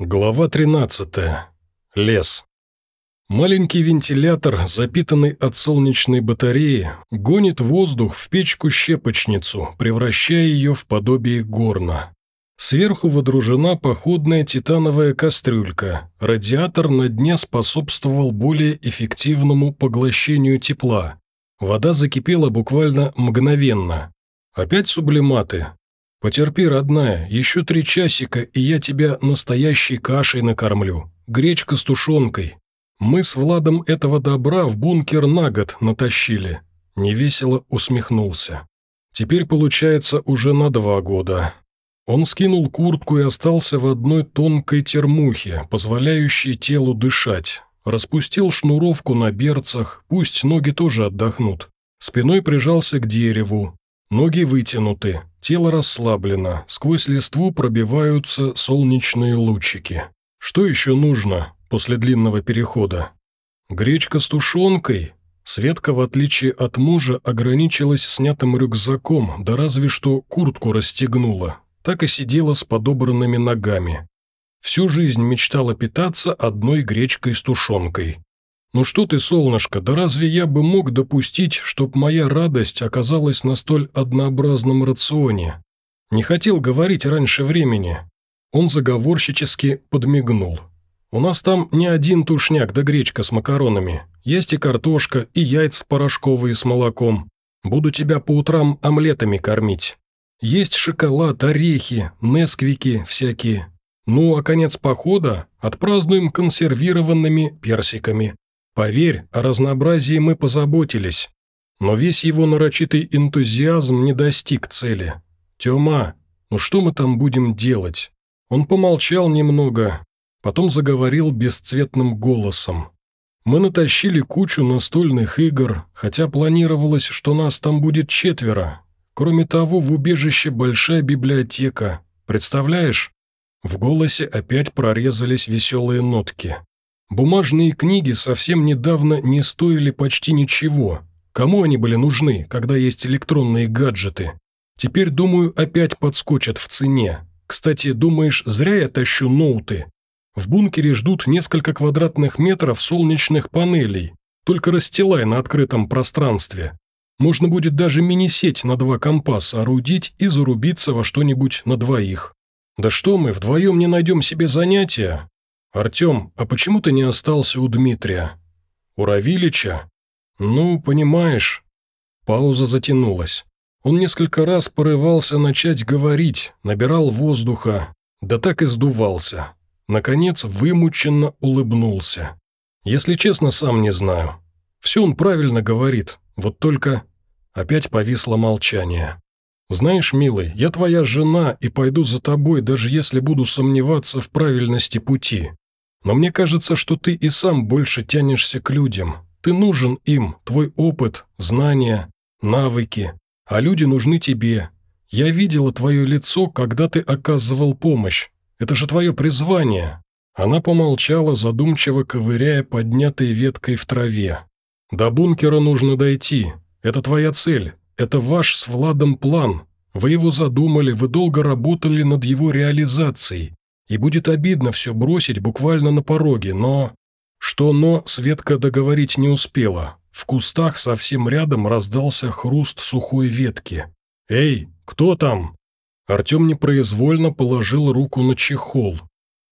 Глава 13. Лес. Маленький вентилятор, запитанный от солнечной батареи, гонит воздух в печку-щепочницу, превращая ее в подобие горна. Сверху водружена походная титановая кастрюлька. Радиатор на дне способствовал более эффективному поглощению тепла. Вода закипела буквально мгновенно. Опять сублиматы, «Потерпи, родная, еще три часика, и я тебя настоящей кашей накормлю. Гречка с тушенкой. Мы с Владом этого добра в бункер на год натащили». Невесело усмехнулся. «Теперь получается уже на два года». Он скинул куртку и остался в одной тонкой термухе, позволяющей телу дышать. Распустил шнуровку на берцах, пусть ноги тоже отдохнут. Спиной прижался к дереву. Ноги вытянуты, Тело расслаблено, сквозь листву пробиваются солнечные лучики. Что еще нужно после длинного перехода? Гречка с тушенкой? Светка, в отличие от мужа, ограничилась снятым рюкзаком, да разве что куртку расстегнула. Так и сидела с подобранными ногами. Всю жизнь мечтала питаться одной гречкой с тушенкой. «Ну что ты, солнышко, да разве я бы мог допустить, чтоб моя радость оказалась на столь однообразном рационе? Не хотел говорить раньше времени». Он заговорщически подмигнул. «У нас там не один тушняк да гречка с макаронами. Есть и картошка, и яйца порошковые с молоком. Буду тебя по утрам омлетами кормить. Есть шоколад, орехи, несквики всякие. Ну, а конец похода отпразднуем консервированными персиками. Поверь, о разнообразии мы позаботились, но весь его нарочитый энтузиазм не достиг цели. Тёма, ну что мы там будем делать? Он помолчал немного, потом заговорил бесцветным голосом. Мы натащили кучу настольных игр, хотя планировалось, что нас там будет четверо. Кроме того, в убежище большая библиотека. Представляешь? В голосе опять прорезались веселые нотки. Бумажные книги совсем недавно не стоили почти ничего. Кому они были нужны, когда есть электронные гаджеты? Теперь, думаю, опять подскочат в цене. Кстати, думаешь, зря я тащу ноуты? В бункере ждут несколько квадратных метров солнечных панелей, только расстилай на открытом пространстве. Можно будет даже мини-сеть на два компа соорудить и зарубиться во что-нибудь на двоих. Да что мы, вдвоем не найдем себе занятия? «Артем, а почему ты не остался у Дмитрия?» «У Равилича?» «Ну, понимаешь». Пауза затянулась. Он несколько раз порывался начать говорить, набирал воздуха, да так и сдувался. Наконец, вымученно улыбнулся. «Если честно, сам не знаю. Все он правильно говорит, вот только...» Опять повисло молчание. «Знаешь, милый, я твоя жена и пойду за тобой, даже если буду сомневаться в правильности пути. Но мне кажется, что ты и сам больше тянешься к людям. Ты нужен им, твой опыт, знания, навыки. А люди нужны тебе. Я видела твое лицо, когда ты оказывал помощь. Это же твое призвание». Она помолчала, задумчиво ковыряя поднятой веткой в траве. «До бункера нужно дойти. Это твоя цель. Это ваш с Владом план. Вы его задумали, вы долго работали над его реализацией. И будет обидно все бросить буквально на пороге, но... Что «но» Светка договорить не успела. В кустах совсем рядом раздался хруст сухой ветки. «Эй, кто там?» Артем непроизвольно положил руку на чехол.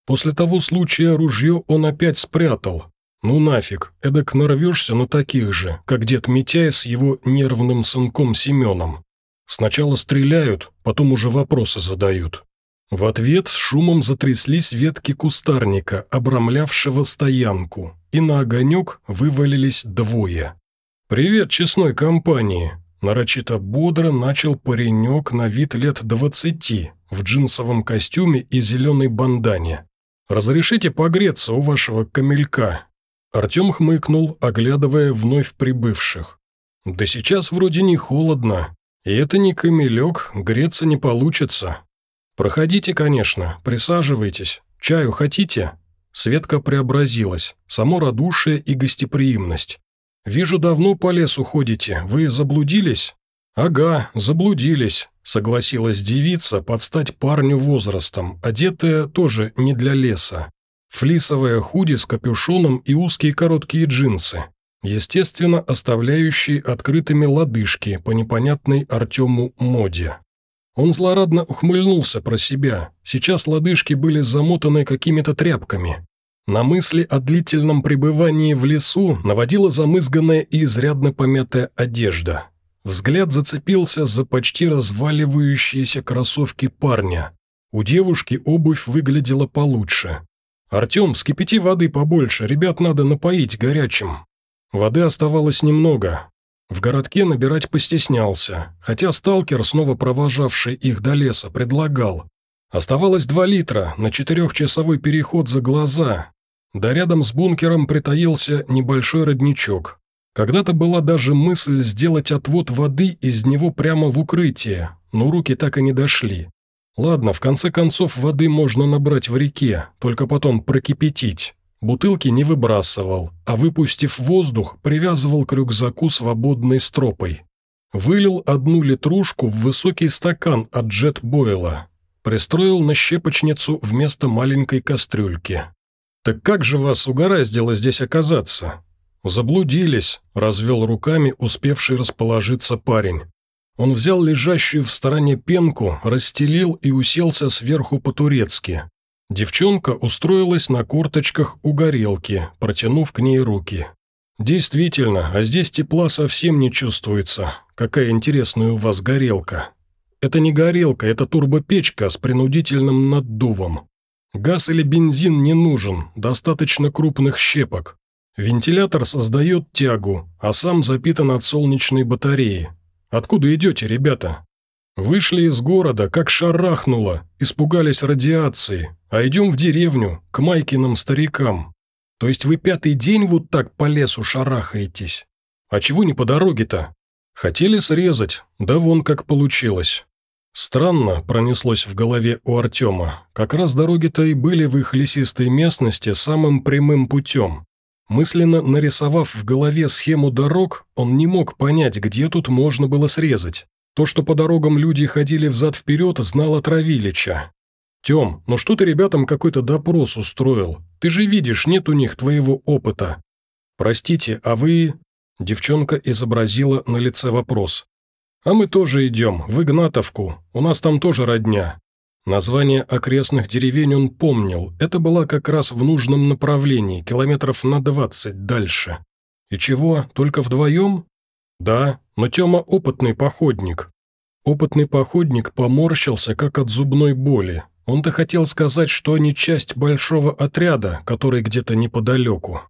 После того случая ружье он опять спрятал. Ну нафиг, эдак нарвешься на таких же, как дед Митяй с его нервным сынком Семеном. Сначала стреляют, потом уже вопросы задают. В ответ с шумом затряслись ветки кустарника, обрамлявшего стоянку, и на огонек вывалились двое. «Привет, честной компании!» Нарочито бодро начал паренек на вид лет двадцати, в джинсовом костюме и зеленой бандане. «Разрешите погреться у вашего камелька?» Артем хмыкнул, оглядывая вновь прибывших. «Да сейчас вроде не холодно, и это не камелек, греться не получится. «Проходите, конечно, присаживайтесь. Чаю хотите?» Светка преобразилась, само радушие и гостеприимность. «Вижу, давно по лесу ходите. Вы заблудились?» «Ага, заблудились», — согласилась девица под стать парню возрастом, одетая тоже не для леса. Флисовая худи с капюшоном и узкие короткие джинсы, естественно, оставляющие открытыми лодыжки по непонятной Артему моде. Он злорадно ухмыльнулся про себя. Сейчас лодыжки были замотаны какими-то тряпками. На мысли о длительном пребывании в лесу наводила замызганная и изрядно помятая одежда. Взгляд зацепился за почти разваливающиеся кроссовки парня. У девушки обувь выглядела получше. «Артем, вскипяти воды побольше, ребят надо напоить горячим». Воды оставалось немного. В городке набирать постеснялся, хотя сталкер, снова провожавший их до леса, предлагал. Оставалось два литра на четырехчасовой переход за глаза. Да рядом с бункером притаился небольшой родничок. Когда-то была даже мысль сделать отвод воды из него прямо в укрытие, но руки так и не дошли. Ладно, в конце концов воды можно набрать в реке, только потом прокипятить. Бутылки не выбрасывал, а выпустив воздух, привязывал к рюкзаку свободной стропой. Вылил одну литрушку в высокий стакан от джет-бойла. Пристроил на щепочницу вместо маленькой кастрюльки. «Так как же вас угораздило здесь оказаться?» «Заблудились», – развел руками успевший расположиться парень. Он взял лежащую в стороне пенку, расстелил и уселся сверху по-турецки. Девчонка устроилась на корточках у горелки, протянув к ней руки. «Действительно, а здесь тепла совсем не чувствуется. Какая интересная у вас горелка». «Это не горелка, это турбопечка с принудительным наддувом. Газ или бензин не нужен, достаточно крупных щепок. Вентилятор создает тягу, а сам запитан от солнечной батареи. Откуда идете, ребята? Вышли из города, как шарахнуло, испугались радиации, а идем в деревню, к Майкиным старикам. То есть вы пятый день вот так по лесу шарахаетесь? А чего не по дороге-то? Хотели срезать, да вон как получилось. Странно пронеслось в голове у Артема. Как раз дороги-то и были в их лесистой местности самым прямым путем. Мысленно нарисовав в голове схему дорог, он не мог понять, где тут можно было срезать. То, что по дорогам люди ходили взад-вперед, знал от Равилича. «Тем, ну что ты ребятам какой-то допрос устроил? Ты же видишь, нет у них твоего опыта». «Простите, а вы...» Девчонка изобразила на лице вопрос. «А мы тоже идем, в Игнатовку. У нас там тоже родня». Название окрестных деревень он помнил. Это была как раз в нужном направлении, километров на двадцать дальше. «И чего, только вдвоем?» «Да, но Тёма опытный походник». Опытный походник поморщился, как от зубной боли. Он-то хотел сказать, что они часть большого отряда, который где-то неподалеку.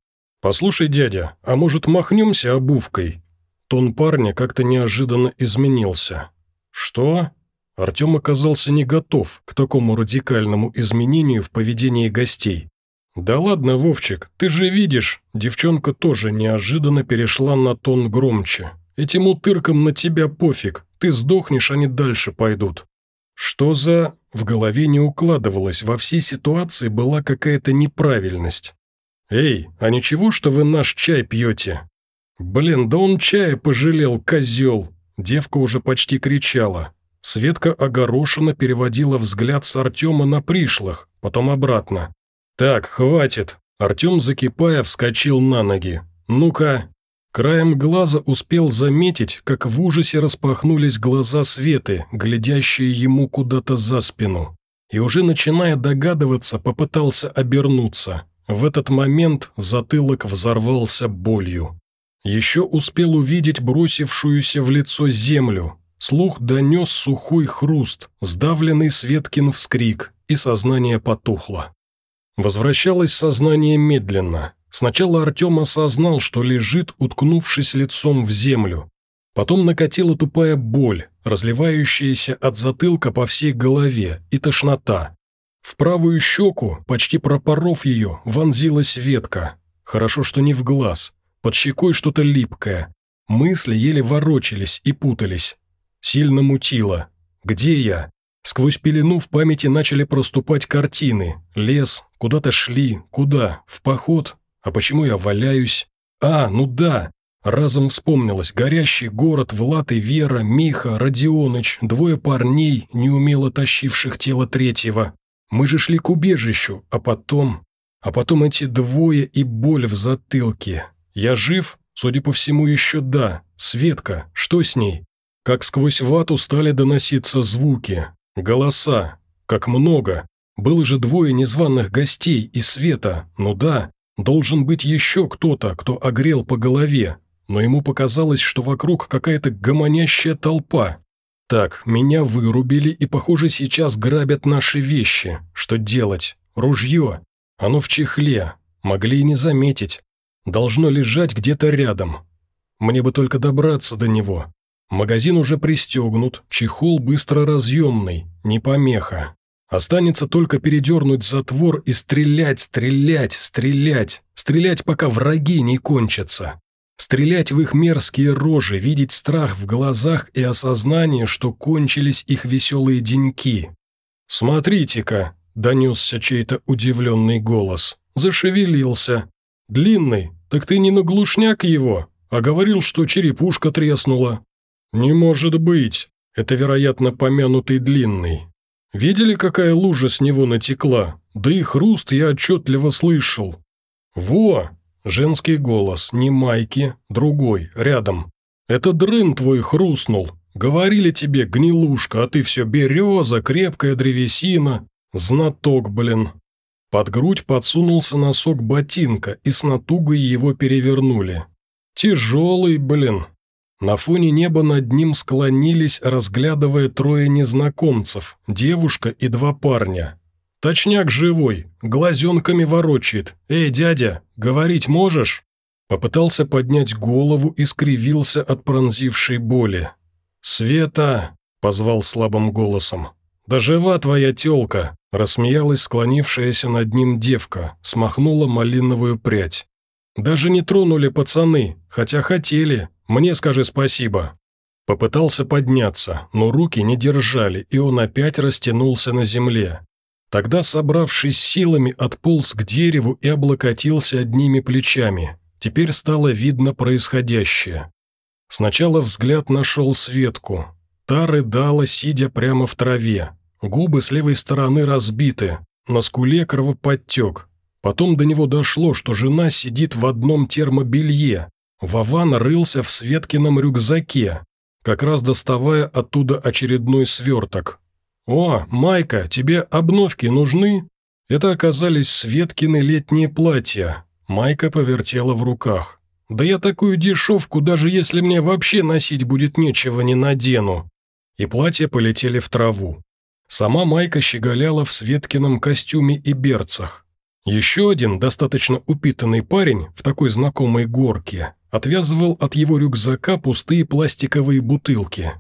«Послушай, дядя, а может махнемся обувкой? Тон парня как-то неожиданно изменился. «Что?» Артем оказался не готов к такому радикальному изменению в поведении гостей. «Да ладно, Вовчик, ты же видишь!» Девчонка тоже неожиданно перешла на тон громче. «Этим утыркам на тебя пофиг, ты сдохнешь, они дальше пойдут». Что за... В голове не укладывалось, во всей ситуации была какая-то неправильность. «Эй, а ничего, что вы наш чай пьете?» «Блин, да он чая пожалел, козел!» Девка уже почти кричала. Светка огорошенно переводила взгляд с Артема на пришлых, потом обратно. «Так, хватит!» Артем, закипая, вскочил на ноги. «Ну-ка!» Краем глаза успел заметить, как в ужасе распахнулись глаза Светы, глядящие ему куда-то за спину. И уже начиная догадываться, попытался обернуться. В этот момент затылок взорвался болью. Еще успел увидеть бросившуюся в лицо землю. Слух донес сухой хруст, сдавленный Светкин вскрик, и сознание потухло. Возвращалось сознание медленно. Сначала Артем осознал, что лежит, уткнувшись лицом в землю. Потом накатила тупая боль, разливающаяся от затылка по всей голове, и тошнота. В правую щеку, почти пропоров ее, вонзилась ветка. Хорошо, что не в глаз. Под щекой что-то липкое. Мысли еле ворочались и путались. Сильно мутило. Где я? Сквозь пелену в памяти начали проступать картины. Лес, куда-то шли, куда? В поход? А почему я валяюсь? А, ну да. Разом вспомнилось горящий город, Влад и Вера, Миха, Родионыч, двое парней, неумело тащивших тело третьего. Мы же шли к убежищу, а потом... А потом эти двое и боль в затылке. Я жив? Судя по всему, еще да. Светка, что с ней? Как сквозь вату стали доноситься звуки, голоса. Как много. Было же двое незваных гостей и Света. Ну да, должен быть еще кто-то, кто огрел по голове, но ему показалось, что вокруг какая-то гомонящая толпа. Так, меня вырубили и, похоже, сейчас грабят наши вещи. Что делать? Ружье. Оно в чехле. Могли и не заметить. Должно лежать где-то рядом. Мне бы только добраться до него. Магазин уже пристегнут, чехол быстро разъемный, не помеха. Останется только передернуть затвор и стрелять, стрелять, стрелять, стрелять, пока враги не кончатся. Стрелять в их мерзкие рожи, видеть страх в глазах и осознание, что кончились их веселые деньки. «Смотрите-ка!» – донесся чей-то удивленный голос. Зашевелился. «Длинный, так ты не на глушняк его, а говорил, что черепушка треснула». «Не может быть! Это, вероятно, помянутый длинный. Видели, какая лужа с него натекла? Да и хруст я отчетливо слышал. Во! Женский голос, не Майки, другой, рядом. «Это дрын твой хрустнул. Говорили тебе, гнилушка, а ты все береза, крепкая древесина. Знаток, блин». Под грудь подсунулся носок ботинка, и с натугой его перевернули. «Тяжелый, блин». На фоне неба над ним склонились, разглядывая трое незнакомцев, девушка и два парня. «Точняк живой, глазенками ворочает. Эй, дядя, говорить можешь?» Попытался поднять голову и скривился от пронзившей боли. «Света!» – позвал слабым голосом. «Да жива твоя тёлка!» – рассмеялась склонившаяся над ним девка, смахнула малиновую прядь. «Даже не тронули пацаны, хотя хотели. Мне скажи спасибо». Попытался подняться, но руки не держали, и он опять растянулся на земле. Тогда, собравшись силами, отполз к дереву и облокотился одними плечами. Теперь стало видно происходящее. Сначала взгляд нашел Светку. Та рыдала, сидя прямо в траве. Губы с левой стороны разбиты, на скуле кровоподтек. Потом до него дошло, что жена сидит в одном термобелье. Вован рылся в Светкином рюкзаке, как раз доставая оттуда очередной сверток. «О, Майка, тебе обновки нужны?» Это оказались Светкины летние платья. Майка повертела в руках. «Да я такую дешевку, даже если мне вообще носить будет нечего, не надену». И платья полетели в траву. Сама Майка щеголяла в Светкином костюме и берцах. Еще один, достаточно упитанный парень в такой знакомой горке, отвязывал от его рюкзака пустые пластиковые бутылки.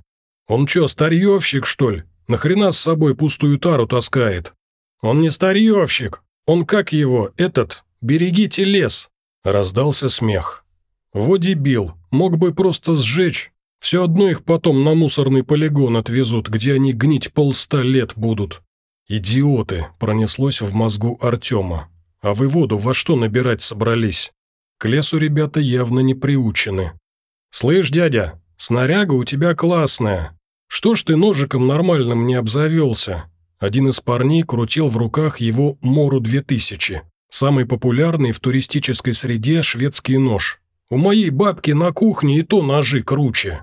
«Он чё, старьевщик, что ли?» Нахрена с собой пустую тару таскает? Он не старьевщик. Он как его, этот, берегите лес. Раздался смех. Во дебил, мог бы просто сжечь. Все одно их потом на мусорный полигон отвезут, где они гнить полста лет будут. «Идиоты!» – пронеслось в мозгу Артема. «А вы воду во что набирать собрались?» К лесу ребята явно не приучены. «Слышь, дядя, снаряга у тебя классная. «Что ж ты ножиком нормальным не обзавелся?» Один из парней крутил в руках его Мору-2000, самый популярный в туристической среде шведский нож. «У моей бабки на кухне и то ножи круче».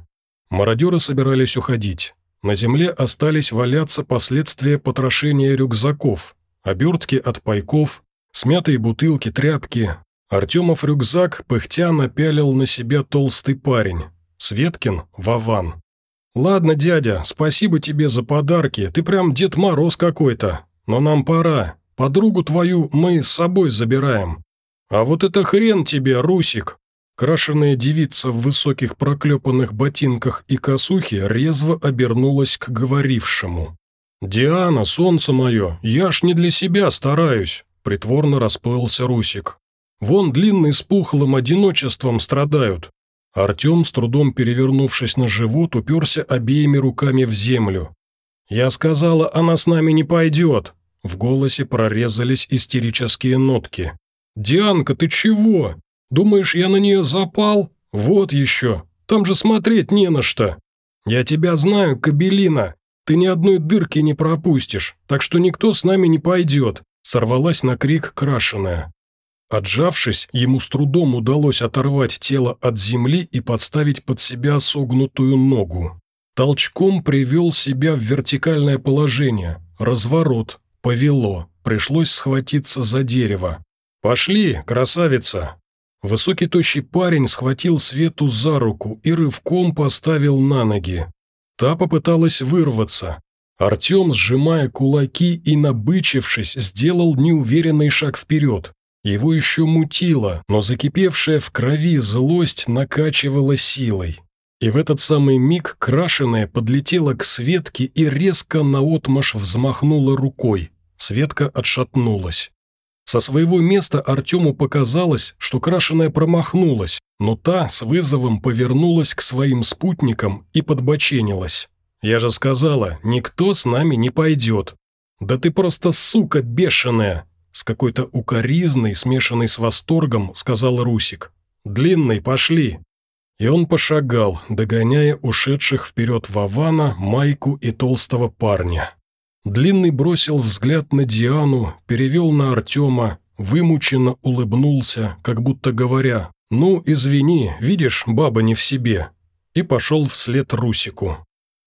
Мародеры собирались уходить. На земле остались валяться последствия потрошения рюкзаков, обертки от пайков, смятые бутылки, тряпки. Артемов рюкзак пыхтя напялил на себя толстый парень. Светкин – Вован. «Ладно, дядя, спасибо тебе за подарки, ты прям Дед Мороз какой-то. Но нам пора. Подругу твою мы с собой забираем. А вот это хрен тебе, Русик!» Крашеная девица в высоких проклепанных ботинках и косухе резво обернулась к говорившему. «Диана, солнце мое, я ж не для себя стараюсь», – притворно расплылся Русик. «Вон длинный с пухлым одиночеством страдают. Артем, с трудом перевернувшись на живот, уперся обеими руками в землю. «Я сказала, она с нами не пойдет!» В голосе прорезались истерические нотки. «Дианка, ты чего? Думаешь, я на нее запал? «Вот еще! Там же смотреть не на что! Я тебя знаю, Кабелина! Ты ни одной дырки не пропустишь, так что никто с нами не пойдет!» Сорвалась на крик крашеная. Отжавшись, ему с трудом удалось оторвать тело от земли и подставить под себя согнутую ногу. Толчком привел себя в вертикальное положение, разворот, повело, пришлось схватиться за дерево. «Пошли, красавица!» Высокий тощий парень схватил Свету за руку и рывком поставил на ноги. Та попыталась вырваться. Артем, сжимая кулаки и набычившись, сделал неуверенный шаг вперед. Его еще мутило, но закипевшая в крови злость накачивала силой. И в этот самый миг крашеная подлетела к Светке и резко наотмашь взмахнула рукой. Светка отшатнулась. Со своего места Артему показалось, что крашеная промахнулась, но та с вызовом повернулась к своим спутникам и подбоченилась. «Я же сказала, никто с нами не пойдет». «Да ты просто сука бешеная!» С какой-то укоризной, смешанной с восторгом, сказал Русик. «Длинный, пошли!» И он пошагал, догоняя ушедших вперед Вавана, Майку и толстого парня. Длинный бросил взгляд на Диану, перевел на Артема, вымученно улыбнулся, как будто говоря «Ну, извини, видишь, баба не в себе», и пошел вслед Русику.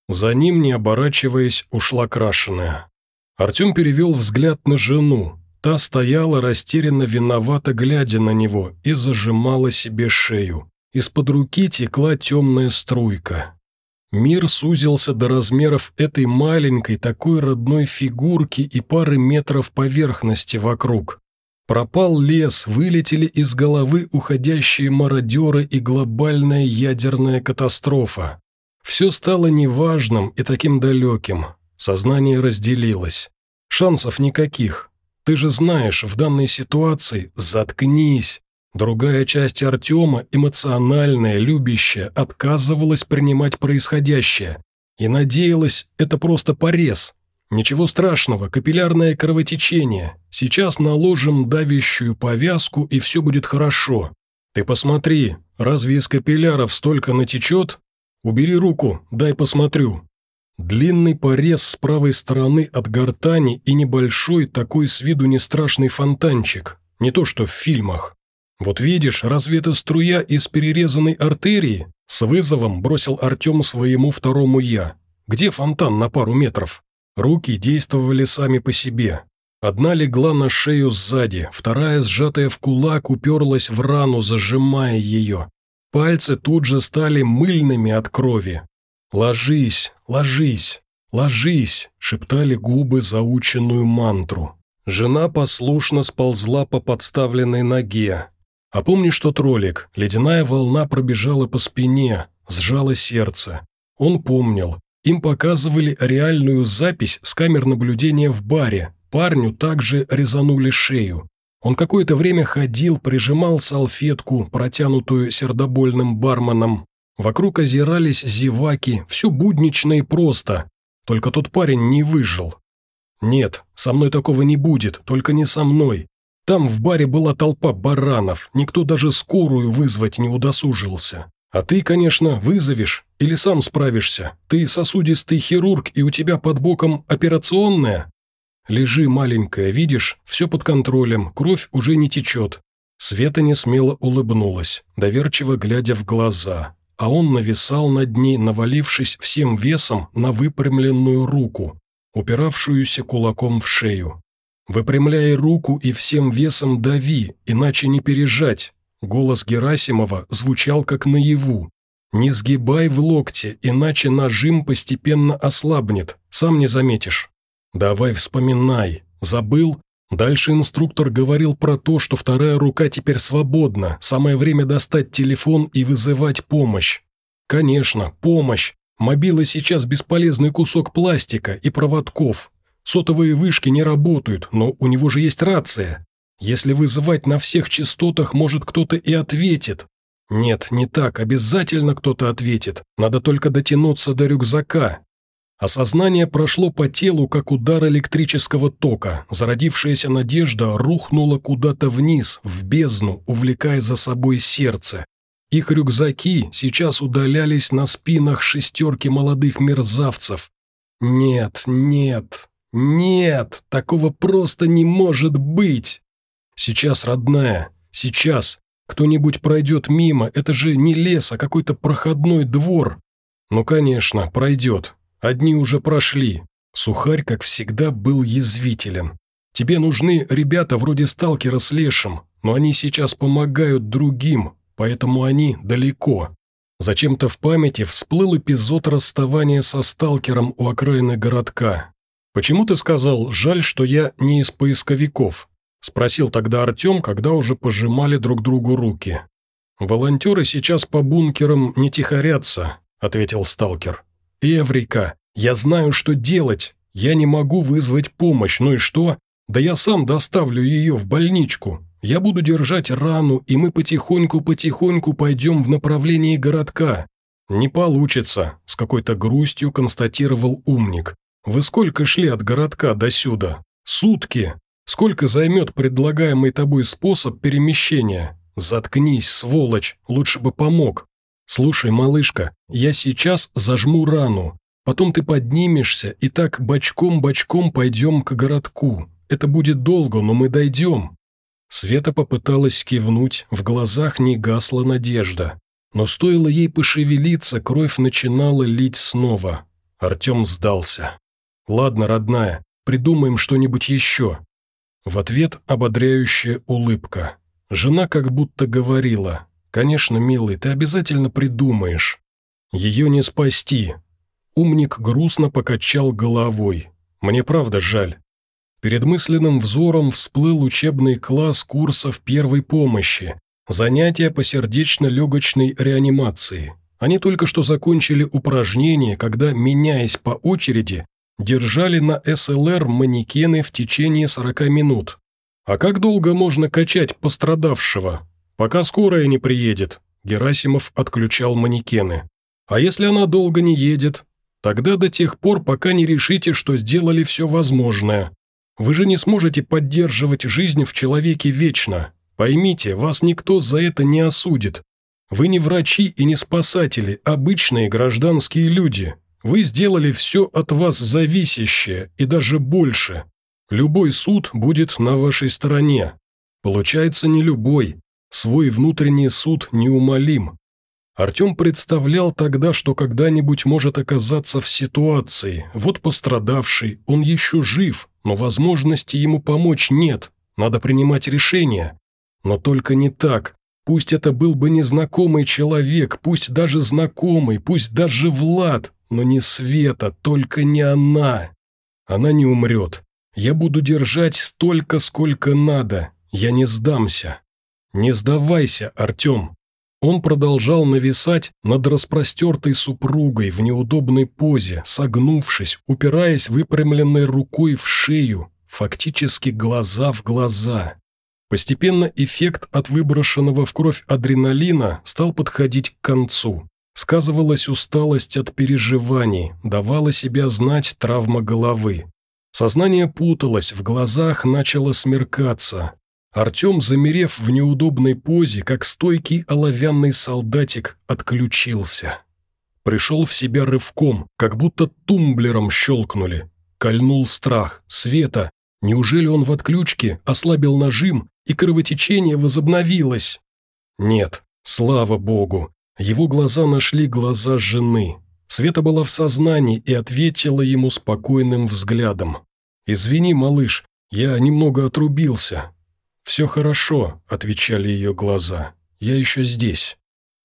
За ним, не оборачиваясь, ушла крашеная. Артем перевел взгляд на жену. Та стояла растерянно виновато, глядя на него, и зажимала себе шею. Из-под руки текла темная струйка. Мир сузился до размеров этой маленькой, такой родной фигурки и пары метров поверхности вокруг. Пропал лес, вылетели из головы уходящие мародеры и глобальная ядерная катастрофа. Все стало неважным и таким далеким. Сознание разделилось. Шансов никаких. Ты же знаешь, в данной ситуации заткнись. Другая часть Артема, эмоциональная, любящая, отказывалась принимать происходящее и надеялась, это просто порез. Ничего страшного, капиллярное кровотечение. Сейчас наложим давящую повязку, и все будет хорошо. Ты посмотри, разве из капилляров столько натечет? Убери руку, дай посмотрю. Длинный порез с правой стороны от гортани и небольшой, такой с виду не страшный фонтанчик. Не то что в фильмах. «Вот видишь, разве это струя из перерезанной артерии?» С вызовом бросил Артем своему второму «я». «Где фонтан на пару метров?» Руки действовали сами по себе. Одна легла на шею сзади, вторая, сжатая в кулак, уперлась в рану, зажимая ее. Пальцы тут же стали мыльными от крови. «Ложись, ложись, ложись», – шептали губы заученную мантру. Жена послушно сползла по подставленной ноге, а помнишь тот ролик? Ледяная волна пробежала по спине, сжала сердце. Он помнил. Им показывали реальную запись с камер наблюдения в баре. Парню также резанули шею. Он какое-то время ходил, прижимал салфетку, протянутую сердобольным барменом. Вокруг озирались зеваки, все буднично и просто. Только тот парень не выжил. «Нет, со мной такого не будет, только не со мной. Там в баре была толпа баранов, никто даже скорую вызвать не удосужился. А ты, конечно, вызовешь или сам справишься. Ты сосудистый хирург, и у тебя под боком операционная. Лежи, маленькая, видишь, все под контролем, кровь уже не течет». Света не смело улыбнулась, доверчиво глядя в глаза, а он нависал над ней, навалившись всем весом на выпрямленную руку, упиравшуюся кулаком в шею. Выпрямляй руку и всем весом дави, иначе не пережать. Голос Герасимова звучал как наяву. Не сгибай в локте, иначе нажим постепенно ослабнет, сам не заметишь. Давай вспоминай. Забыл? Дальше инструктор говорил про то, что вторая рука теперь свободна, самое время достать телефон и вызывать помощь. Конечно, помощь. Мобила сейчас бесполезный кусок пластика и проводков, Сотовые вышки не работают, но у него же есть рация. Если вызывать на всех частотах, может кто-то и ответит. Нет, не так, обязательно кто-то ответит. Надо только дотянуться до рюкзака. Осознание прошло по телу, как удар электрического тока. Зародившаяся надежда рухнула куда-то вниз, в бездну, увлекая за собой сердце. Их рюкзаки сейчас удалялись на спинах шестерки молодых мерзавцев. Нет, нет, нет, такого просто не может быть. Сейчас, родная, сейчас. Кто-нибудь пройдет мимо, это же не лес, а какой-то проходной двор. Ну, конечно, пройдет. Одни уже прошли. Сухарь, как всегда, был язвителен. Тебе нужны ребята вроде сталкера с лешим, но они сейчас помогают другим, поэтому они далеко. Зачем-то в памяти всплыл эпизод расставания со сталкером у окраины городка. «Почему ты сказал, жаль, что я не из поисковиков?» – спросил тогда Артем, когда уже пожимали друг другу руки. «Волонтеры сейчас по бункерам не тихорятся», – ответил сталкер. «Эврика, я знаю, что делать. Я не могу вызвать помощь, ну и что? Да я сам доставлю ее в больничку. Я буду держать рану, и мы потихоньку-потихоньку пойдем в направлении городка». «Не получится», – с какой-то грустью констатировал умник. «Вы сколько шли от городка до сюда? Сутки. Сколько займет предлагаемый тобой способ перемещения? Заткнись, сволочь, лучше бы помог. Слушай, малышка, я сейчас зажму рану. Потом ты поднимешься, и так бочком-бочком пойдем к городку. Это будет долго, но мы дойдем. Света попыталась кивнуть, в глазах не гасла надежда. Но стоило ей пошевелиться, кровь начинала лить снова. Артем сдался. «Ладно, родная, придумаем что-нибудь еще». В ответ ободряющая улыбка. Жена как будто говорила, «Конечно, милый, ты обязательно придумаешь». Ее не спасти. Умник грустно покачал головой. «Мне правда жаль. Перед мысленным взором всплыл учебный класс курсов первой помощи, занятия по сердечно-легочной реанимации. Они только что закончили упражнение, когда, меняясь по очереди, держали на СЛР манекены в течение 40 минут. А как долго можно качать пострадавшего? Пока скорая не приедет. Герасимов отключал манекены. А если она долго не едет? Тогда до тех пор, пока не решите, что сделали все возможное. Вы же не сможете поддерживать жизнь в человеке вечно. Поймите, вас никто за это не осудит. Вы не врачи и не спасатели, обычные гражданские люди. Вы сделали все от вас зависящее и даже больше. Любой суд будет на вашей стороне. Получается, не любой. Свой внутренний суд неумолим. Артем представлял тогда, что когда-нибудь может оказаться в ситуации. Вот пострадавший, он еще жив, но возможности ему помочь нет. Надо принимать решение. Но только не так. Пусть это был бы незнакомый человек, пусть даже знакомый, пусть даже Влад, но не Света, только не она. Она не умрет. Я буду держать столько, сколько надо. Я не сдамся. Не сдавайся, Артем. Он продолжал нависать над распростертой супругой в неудобной позе, согнувшись, упираясь выпрямленной рукой в шею, фактически глаза в глаза. Постепенно эффект от выброшенного в кровь адреналина стал подходить к концу. Сказывалась усталость от переживаний, давала себя знать травма головы. Сознание путалось, в глазах начало смеркаться, Артем, замерев в неудобной позе, как стойкий оловянный солдатик, отключился. Пришел в себя рывком, как будто тумблером щелкнули. Кольнул страх, света. Неужели он в отключке ослабил нажим, и кровотечение возобновилось? Нет, слава богу. Его глаза нашли глаза жены. Света была в сознании и ответила ему спокойным взглядом. «Извини, малыш, я немного отрубился. «Все хорошо», – отвечали ее глаза. «Я еще здесь».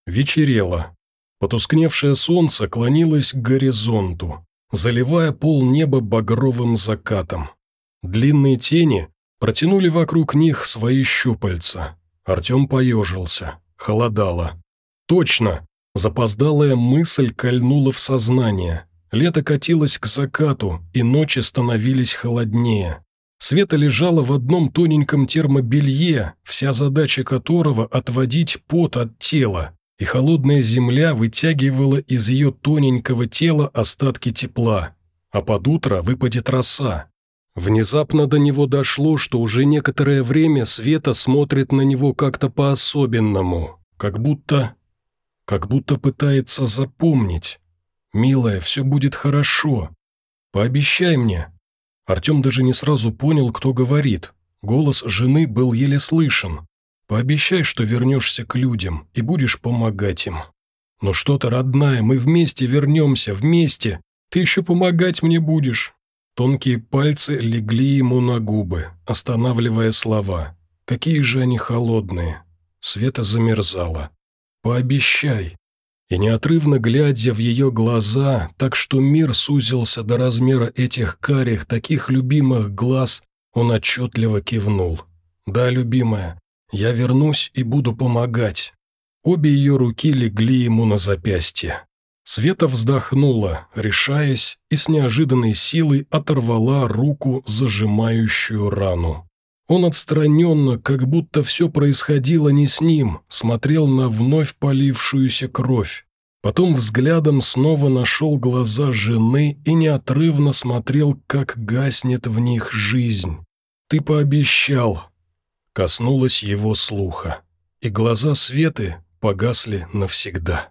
Вечерело. Потускневшее солнце клонилось к горизонту, заливая пол неба багровым закатом. Длинные тени протянули вокруг них свои щупальца. Артем поежился. Холодало. «Точно!» Запоздалая мысль кольнула в сознание. Лето катилось к закату, и ночи становились холоднее. Света лежала в одном тоненьком термобелье, вся задача которого – отводить пот от тела, и холодная земля вытягивала из ее тоненького тела остатки тепла. А под утро выпадет роса. Внезапно до него дошло, что уже некоторое время Света смотрит на него как-то по-особенному, как будто... как будто пытается запомнить. «Милая, все будет хорошо. Пообещай мне». Артем даже не сразу понял, кто говорит. Голос жены был еле слышен. «Пообещай, что вернешься к людям и будешь помогать им». «Ну что ты, родная, мы вместе вернемся, вместе. Ты еще помогать мне будешь». Тонкие пальцы легли ему на губы, останавливая слова. Какие же они холодные. Света замерзала. «Пообещай». И неотрывно глядя в ее глаза, так что мир сузился до размера этих карих, таких любимых глаз, он отчетливо кивнул. «Да, любимая, я вернусь и буду помогать». Обе ее руки легли ему на запястье. Света вздохнула, решаясь, и с неожиданной силой оторвала руку, зажимающую рану. Он отстраненно, как будто все происходило не с ним, смотрел на вновь полившуюся кровь. Потом взглядом снова нашел глаза жены и неотрывно смотрел, как гаснет в них жизнь. «Ты пообещал!» Коснулась его слуха, и глаза Светы погасли навсегда.